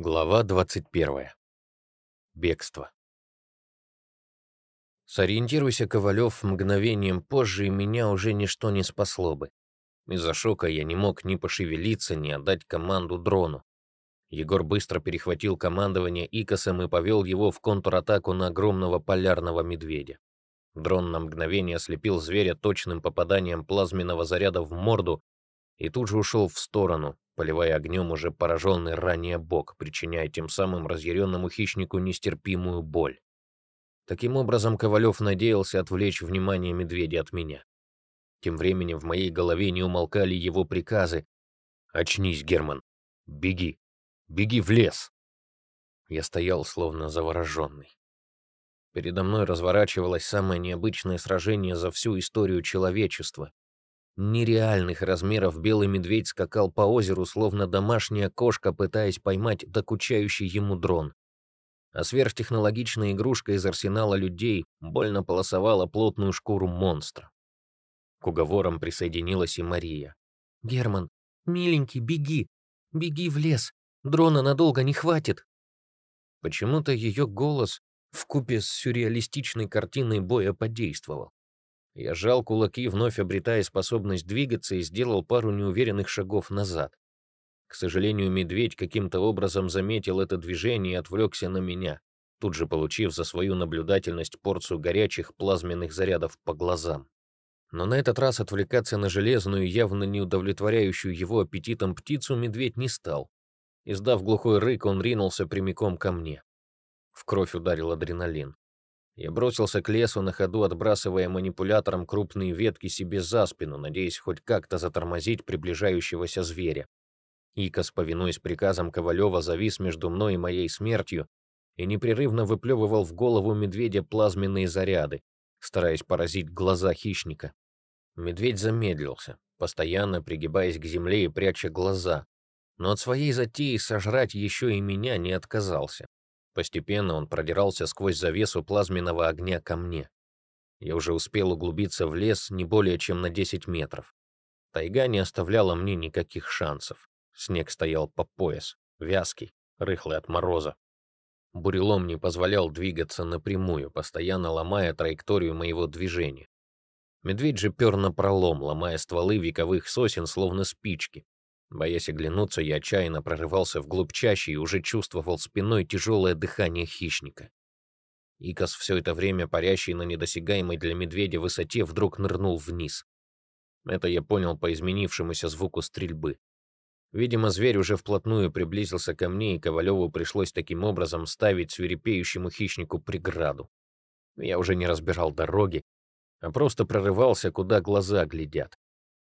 Глава 21. Бегство. Сориентируйся, Ковалев, мгновением позже, и меня уже ничто не спасло бы. Из-за шока я не мог ни пошевелиться, ни отдать команду дрону. Егор быстро перехватил командование Икосом и повел его в контратаку на огромного полярного медведя. Дрон на мгновение ослепил зверя точным попаданием плазменного заряда в морду и тут же ушел в сторону, поливая огнем уже пораженный ранее бок, причиняя тем самым разъяренному хищнику нестерпимую боль. Таким образом, Ковалев надеялся отвлечь внимание медведя от меня. Тем временем в моей голове не умолкали его приказы. «Очнись, Герман! Беги! Беги в лес!» Я стоял, словно завороженный. Передо мной разворачивалось самое необычное сражение за всю историю человечества, нереальных размеров белый медведь скакал по озеру, словно домашняя кошка, пытаясь поймать докучающий ему дрон. А сверхтехнологичная игрушка из арсенала людей больно полосовала плотную шкуру монстра. К уговорам присоединилась и Мария. «Герман, миленький, беги! Беги в лес! Дрона надолго не хватит!» Почему-то ее голос вкупе с сюрреалистичной картиной боя подействовал. Я сжал кулаки, вновь обретая способность двигаться, и сделал пару неуверенных шагов назад. К сожалению, медведь каким-то образом заметил это движение и отвлекся на меня, тут же получив за свою наблюдательность порцию горячих плазменных зарядов по глазам. Но на этот раз отвлекаться на железную, явно не удовлетворяющую его аппетитом птицу медведь не стал. Издав глухой рык, он ринулся прямиком ко мне. В кровь ударил адреналин. Я бросился к лесу, на ходу отбрасывая манипулятором крупные ветки себе за спину, надеясь хоть как-то затормозить приближающегося зверя. Икос, повинуясь приказам Ковалева, завис между мной и моей смертью и непрерывно выплевывал в голову медведя плазменные заряды, стараясь поразить глаза хищника. Медведь замедлился, постоянно пригибаясь к земле и пряча глаза, но от своей затеи сожрать еще и меня не отказался. Постепенно он продирался сквозь завесу плазменного огня ко мне. Я уже успел углубиться в лес не более чем на 10 метров. Тайга не оставляла мне никаких шансов. Снег стоял по пояс, вязкий, рыхлый от мороза. Бурелом не позволял двигаться напрямую, постоянно ломая траекторию моего движения. Медведь же пер на пролом, ломая стволы вековых сосен, словно спички, Боясь оглянуться, я отчаянно прорывался вглубь чащи и уже чувствовал спиной тяжелое дыхание хищника. Икос, все это время парящий на недосягаемой для медведя высоте, вдруг нырнул вниз. Это я понял по изменившемуся звуку стрельбы. Видимо, зверь уже вплотную приблизился ко мне, и Ковалеву пришлось таким образом ставить свирепеющему хищнику преграду. Я уже не разбирал дороги, а просто прорывался, куда глаза глядят.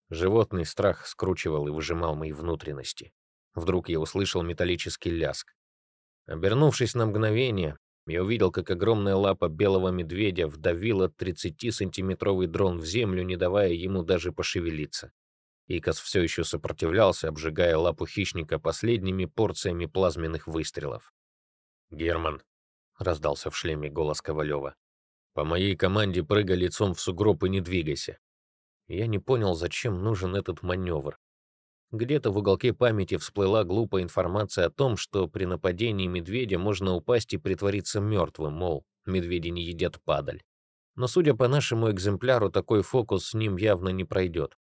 Животный страх скручивал и выжимал мои внутренности. Вдруг я услышал металлический ляск. Обернувшись на мгновение, я увидел, как огромная лапа белого медведя вдавила 30-сантиметровый дрон в землю, не давая ему даже пошевелиться. Икос все еще сопротивлялся, обжигая лапу хищника последними порциями плазменных выстрелов. «Герман», — раздался в шлеме голос Ковалева, — «по моей команде прыгай лицом в сугроб и не двигайся. Я не понял, зачем нужен этот маневр. Где-то в уголке памяти всплыла глупая информация о том, что при нападении медведя можно упасть и притвориться мертвым, мол, медведи не едят падаль. Но, судя по нашему экземпляру, такой фокус с ним явно не пройдет.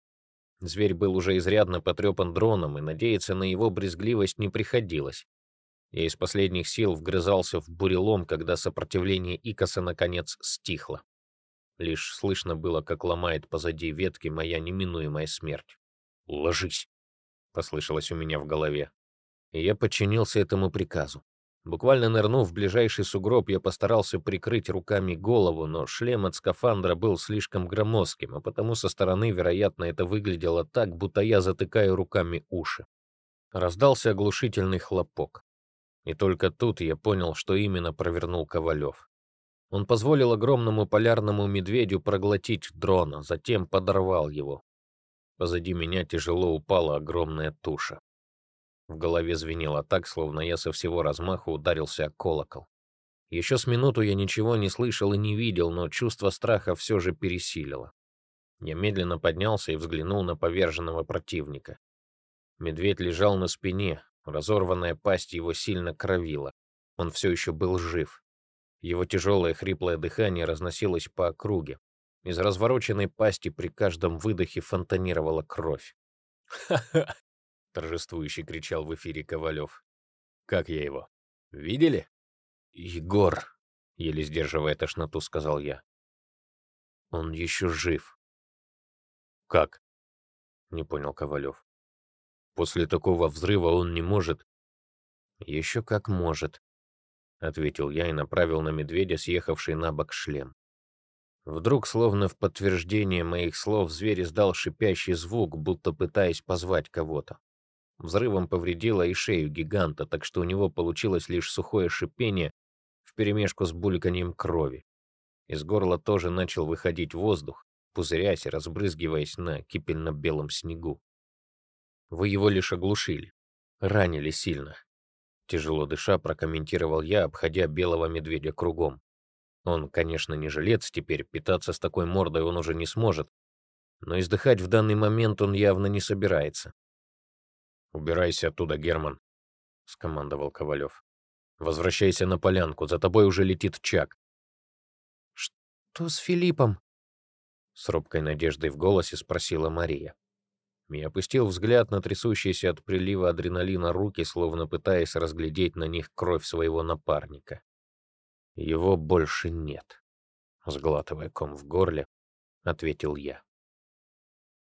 Зверь был уже изрядно потрепан дроном, и надеяться на его брезгливость не приходилось. Я из последних сил вгрызался в бурелом, когда сопротивление Икоса наконец стихло. Лишь слышно было, как ломает позади ветки моя неминуемая смерть. «Ложись!» — послышалось у меня в голове. И я подчинился этому приказу. Буквально нырнув в ближайший сугроб, я постарался прикрыть руками голову, но шлем от скафандра был слишком громоздким, а потому со стороны, вероятно, это выглядело так, будто я затыкаю руками уши. Раздался оглушительный хлопок. И только тут я понял, что именно провернул Ковалев. Он позволил огромному полярному медведю проглотить дрона, затем подорвал его. Позади меня тяжело упала огромная туша. В голове звенело так, словно я со всего размаху ударился о колокол. Еще с минуту я ничего не слышал и не видел, но чувство страха все же пересилило. Я медленно поднялся и взглянул на поверженного противника. Медведь лежал на спине, Разорванная пасть его сильно кровила. Он все еще был жив. Его тяжелое хриплое дыхание разносилось по округе. Из развороченной пасти при каждом выдохе фонтанировала кровь. «Ха-ха!» — торжествующе кричал в эфире Ковалев. «Как я его? Видели?» «Егор!» — еле сдерживая тошноту, сказал я. «Он еще жив». «Как?» — не понял Ковалев. «После такого взрыва он не может...» «Еще как может», — ответил я и направил на медведя съехавший на бок шлем. Вдруг, словно в подтверждение моих слов, зверь издал шипящий звук, будто пытаясь позвать кого-то. Взрывом повредило и шею гиганта, так что у него получилось лишь сухое шипение вперемешку с бульканьем крови. Из горла тоже начал выходить воздух, пузырясь и разбрызгиваясь на кипельно-белом снегу. Вы его лишь оглушили. Ранили сильно. Тяжело дыша, прокомментировал я, обходя белого медведя кругом. Он, конечно, не жилец теперь, питаться с такой мордой он уже не сможет, но издыхать в данный момент он явно не собирается. «Убирайся оттуда, Герман», — скомандовал Ковалев. «Возвращайся на полянку, за тобой уже летит Чак». «Что с Филиппом?» — с робкой надеждой в голосе спросила Мария. Я опустил взгляд на трясущиеся от прилива адреналина руки, словно пытаясь разглядеть на них кровь своего напарника. Его больше нет. Сглатывая ком в горле, ответил я.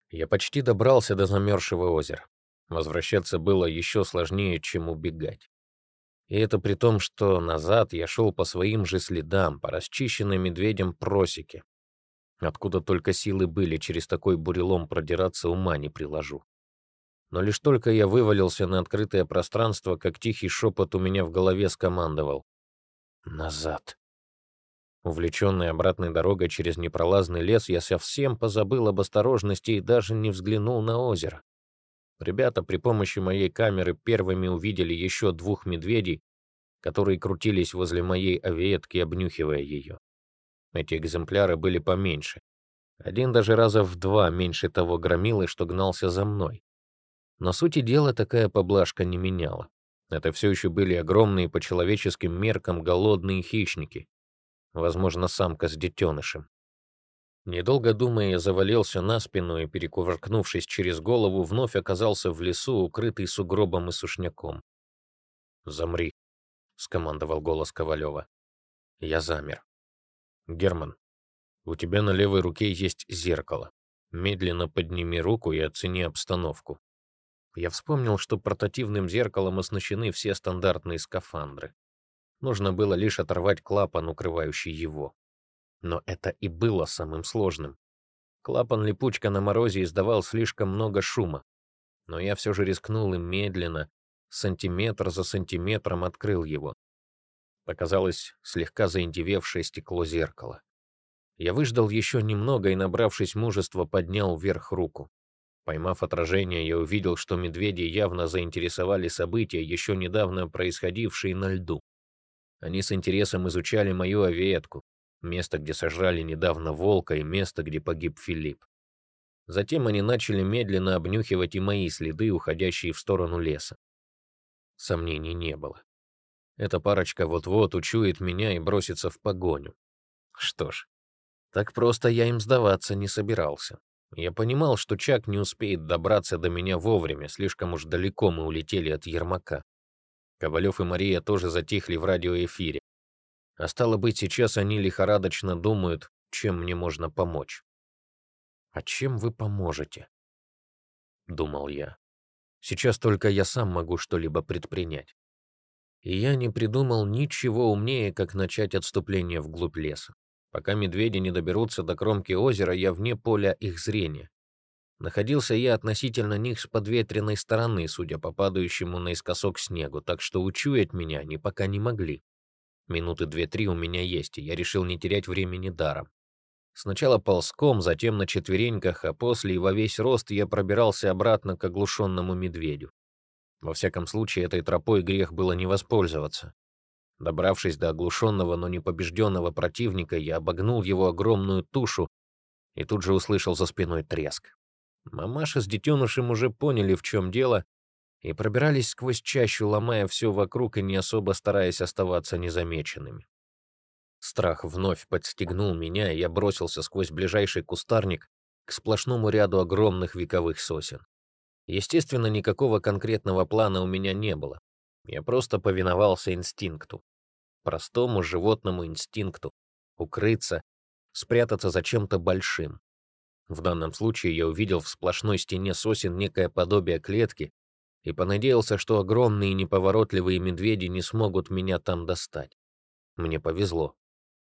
Я почти добрался до замерзшего озера. Возвращаться было еще сложнее, чем убегать. И это при том, что назад я шел по своим же следам, по расчищенной медведем просеке, Откуда только силы были через такой бурелом продираться, ума не приложу. Но лишь только я вывалился на открытое пространство, как тихий шепот у меня в голове скомандовал. «Назад». Увлеченный обратной дорогой через непролазный лес, я совсем позабыл об осторожности и даже не взглянул на озеро. Ребята при помощи моей камеры первыми увидели еще двух медведей, которые крутились возле моей авиетки, обнюхивая ее. Эти экземпляры были поменьше. Один даже раза в два меньше того громилы, что гнался за мной. Но сути дела такая поблажка не меняла. Это все еще были огромные по человеческим меркам голодные хищники. Возможно, самка с детенышем. Недолго думая, я завалился на спину и, перекувыркнувшись через голову, вновь оказался в лесу, укрытый сугробом и сушняком. «Замри», — скомандовал голос Ковалева. Я замер. Герман, у тебя на левой руке есть зеркало. Медленно подними руку и оцени обстановку. Я вспомнил, что портативным зеркалом оснащены все стандартные скафандры. Нужно было лишь оторвать клапан, укрывающий его. Но это и было самым сложным. Клапан-липучка на морозе издавал слишком много шума. Но я все же рискнул и медленно, сантиметр за сантиметром открыл его показалось слегка заиндевевшее стекло зеркала. Я выждал еще немного и, набравшись мужества, поднял вверх руку. Поймав отражение, я увидел, что медведи явно заинтересовали события, еще недавно происходившие на льду. Они с интересом изучали мою авиетку, место, где сожрали недавно волка, и место, где погиб Филипп. Затем они начали медленно обнюхивать и мои следы, уходящие в сторону леса. Сомнений не было. Эта парочка вот-вот учует меня и бросится в погоню. Что ж, так просто я им сдаваться не собирался. Я понимал, что Чак не успеет добраться до меня вовремя, слишком уж далеко мы улетели от Ермака. Ковалев и Мария тоже затихли в радиоэфире. А стало быть, сейчас они лихорадочно думают, чем мне можно помочь. «А чем вы поможете?» — думал я. «Сейчас только я сам могу что-либо предпринять и я не придумал ничего умнее, как начать отступление вглубь леса. Пока медведи не доберутся до кромки озера, я вне поля их зрения. Находился я относительно них с подветренной стороны, судя по падающему наискосок снегу, так что учуять меня они пока не могли. Минуты две-три у меня есть, и я решил не терять времени даром. Сначала ползком, затем на четвереньках, а после и во весь рост я пробирался обратно к оглушенному медведю. Во всяком случае, этой тропой грех было не воспользоваться. Добравшись до оглушенного, но не побежденного противника, я обогнул его огромную тушу и тут же услышал за спиной треск. Мамаша с детенышем уже поняли, в чем дело, и пробирались сквозь чащу, ломая все вокруг и не особо стараясь оставаться незамеченными. Страх вновь подстегнул меня, и я бросился сквозь ближайший кустарник к сплошному ряду огромных вековых сосен. Естественно, никакого конкретного плана у меня не было. Я просто повиновался инстинкту. Простому животному инстинкту. Укрыться, спрятаться за чем-то большим. В данном случае я увидел в сплошной стене сосен некое подобие клетки и понадеялся, что огромные неповоротливые медведи не смогут меня там достать. Мне повезло.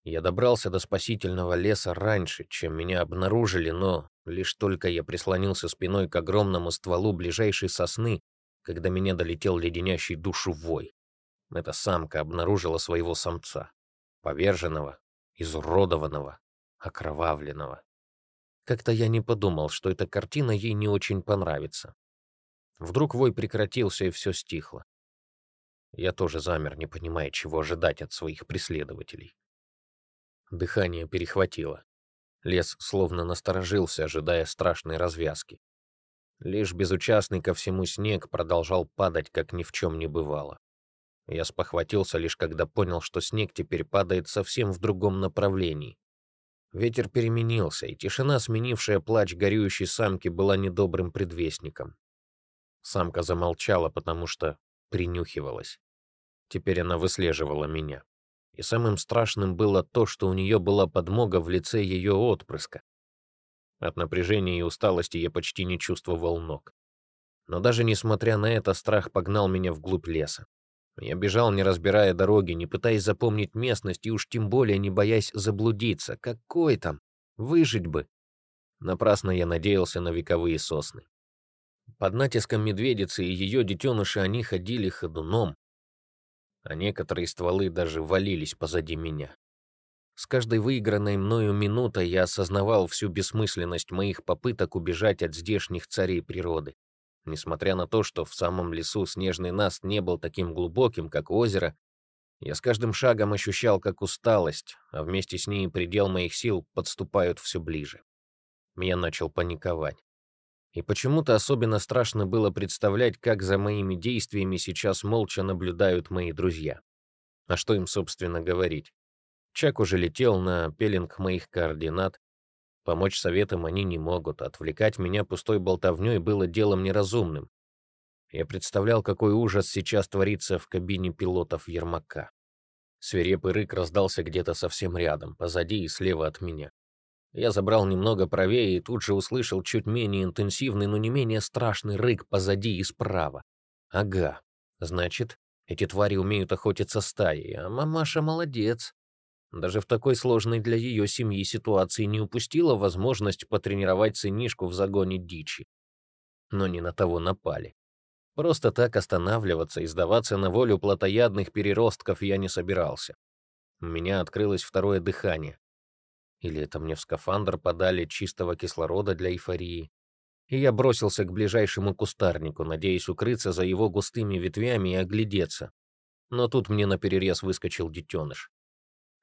Я добрался до спасительного леса раньше, чем меня обнаружили, но лишь только я прислонился спиной к огромному стволу ближайшей сосны, когда меня долетел леденящий душу вой. Эта самка обнаружила своего самца, поверженного, изуродованного, окровавленного. Как-то я не подумал, что эта картина ей не очень понравится. Вдруг вой прекратился, и все стихло. Я тоже замер, не понимая, чего ожидать от своих преследователей. Дыхание перехватило. Лес словно насторожился, ожидая страшной развязки. Лишь безучастный ко всему снег продолжал падать, как ни в чем не бывало. Я спохватился лишь когда понял, что снег теперь падает совсем в другом направлении. Ветер переменился, и тишина, сменившая плач горюющей самки, была недобрым предвестником. Самка замолчала, потому что принюхивалась. Теперь она выслеживала меня. И самым страшным было то, что у нее была подмога в лице ее отпрыска. От напряжения и усталости я почти не чувствовал ног. Но даже несмотря на это, страх погнал меня вглубь леса. Я бежал, не разбирая дороги, не пытаясь запомнить местность и уж тем более не боясь заблудиться. Какой там? Выжить бы. Напрасно я надеялся на вековые сосны. Под натиском медведицы и ее детеныши они ходили ходуном, а некоторые стволы даже валились позади меня. С каждой выигранной мною минутой я осознавал всю бессмысленность моих попыток убежать от здешних царей природы. Несмотря на то, что в самом лесу снежный наст не был таким глубоким, как озеро, я с каждым шагом ощущал, как усталость, а вместе с ней предел моих сил подступают все ближе. Я начал паниковать. И почему-то особенно страшно было представлять, как за моими действиями сейчас молча наблюдают мои друзья. А что им, собственно, говорить? Чак уже летел на пеленг моих координат. Помочь советам они не могут. Отвлекать меня пустой болтовней было делом неразумным. Я представлял, какой ужас сейчас творится в кабине пилотов Ермака. Свирепый рык раздался где-то совсем рядом, позади и слева от меня. Я забрал немного правее и тут же услышал чуть менее интенсивный, но не менее страшный рык позади и справа. Ага, значит, эти твари умеют охотиться стаей, а мамаша молодец. Даже в такой сложной для ее семьи ситуации не упустила возможность потренировать сынишку в загоне дичи. Но не на того напали. Просто так останавливаться и сдаваться на волю плотоядных переростков я не собирался. У меня открылось второе дыхание. Или это мне в скафандр подали чистого кислорода для эйфории? И я бросился к ближайшему кустарнику, надеясь укрыться за его густыми ветвями и оглядеться. Но тут мне наперерез выскочил детеныш.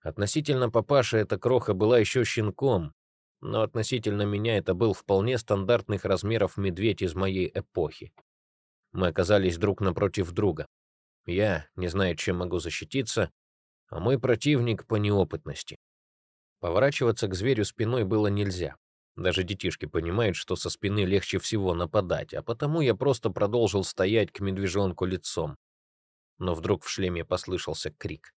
Относительно папаши эта кроха была еще щенком, но относительно меня это был вполне стандартных размеров медведь из моей эпохи. Мы оказались друг напротив друга. Я, не зная, чем могу защититься, а мой противник по неопытности. Поворачиваться к зверю спиной было нельзя. Даже детишки понимают, что со спины легче всего нападать, а потому я просто продолжил стоять к медвежонку лицом. Но вдруг в шлеме послышался крик.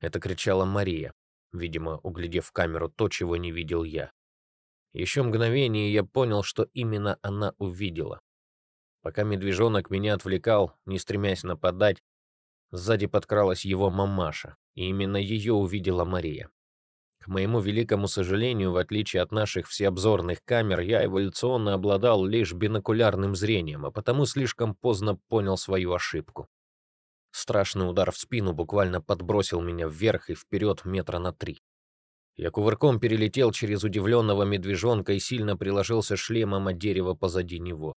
Это кричала Мария, видимо, углядев в камеру то, чего не видел я. Еще мгновение я понял, что именно она увидела. Пока медвежонок меня отвлекал, не стремясь нападать, сзади подкралась его мамаша, и именно ее увидела Мария. К моему великому сожалению, в отличие от наших всеобзорных камер, я эволюционно обладал лишь бинокулярным зрением, а потому слишком поздно понял свою ошибку. Страшный удар в спину буквально подбросил меня вверх и вперед метра на три. Я кувырком перелетел через удивленного медвежонка и сильно приложился шлемом от дерева позади него.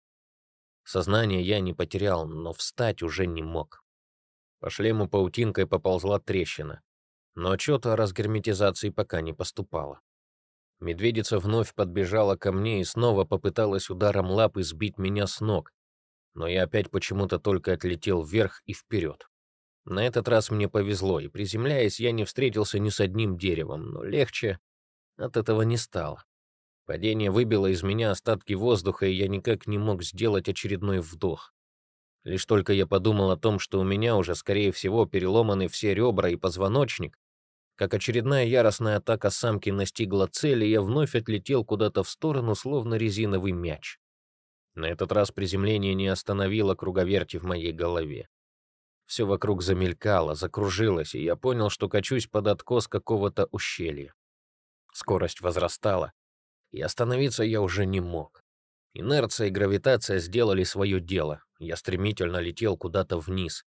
Сознание я не потерял, но встать уже не мог. По шлему паутинкой поползла трещина но отчета о разгерметизации пока не поступало. Медведица вновь подбежала ко мне и снова попыталась ударом лапы сбить меня с ног. но я опять почему-то только отлетел вверх и вперед. На этот раз мне повезло, и приземляясь, я не встретился ни с одним деревом, но легче от этого не стало. Падение выбило из меня остатки воздуха, и я никак не мог сделать очередной вдох. Лишь только я подумал о том, что у меня уже, скорее всего, переломаны все ребра и позвоночник, как очередная яростная атака самки настигла цель, и я вновь отлетел куда-то в сторону, словно резиновый мяч. На этот раз приземление не остановило круговерти в моей голове. Все вокруг замелькало, закружилось, и я понял, что качусь под откос какого-то ущелья. Скорость возрастала, и остановиться я уже не мог. Инерция и гравитация сделали свое дело. Я стремительно летел куда-то вниз.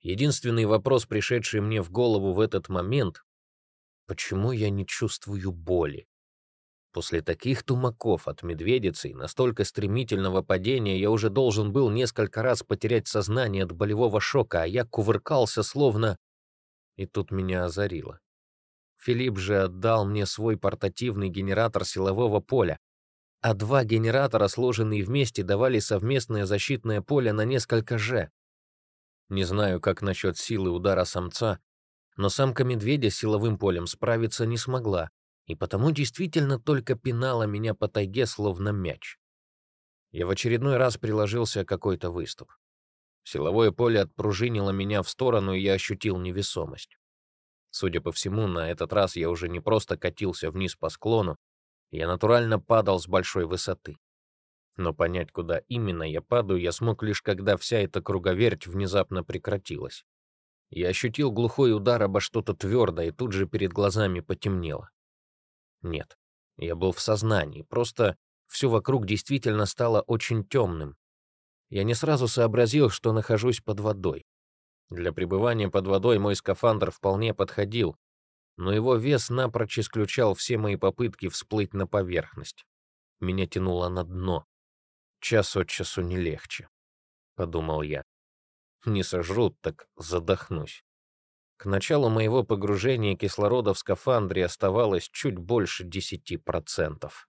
Единственный вопрос, пришедший мне в голову в этот момент — почему я не чувствую боли? После таких тумаков от медведицы и настолько стремительного падения я уже должен был несколько раз потерять сознание от болевого шока, а я кувыркался словно... И тут меня озарило. Филипп же отдал мне свой портативный генератор силового поля, а два генератора, сложенные вместе, давали совместное защитное поле на несколько «Ж». Не знаю, как насчет силы удара самца, но самка медведя с силовым полем справиться не смогла, и потому действительно только пинала меня по тайге, словно мяч. Я в очередной раз приложился какой-то выступ. Силовое поле отпружинило меня в сторону, и я ощутил невесомость. Судя по всему, на этот раз я уже не просто катился вниз по склону, я натурально падал с большой высоты. Но понять, куда именно я падаю, я смог лишь когда вся эта круговерть внезапно прекратилась. Я ощутил глухой удар обо что-то твердое, и тут же перед глазами потемнело. Нет, я был в сознании, просто все вокруг действительно стало очень темным. Я не сразу сообразил, что нахожусь под водой. Для пребывания под водой мой скафандр вполне подходил, но его вес напрочь исключал все мои попытки всплыть на поверхность. Меня тянуло на дно. Час от часу не легче, — подумал я. Не сожрут, так задохнусь. К началу моего погружения кислорода в скафандре оставалось чуть больше 10%.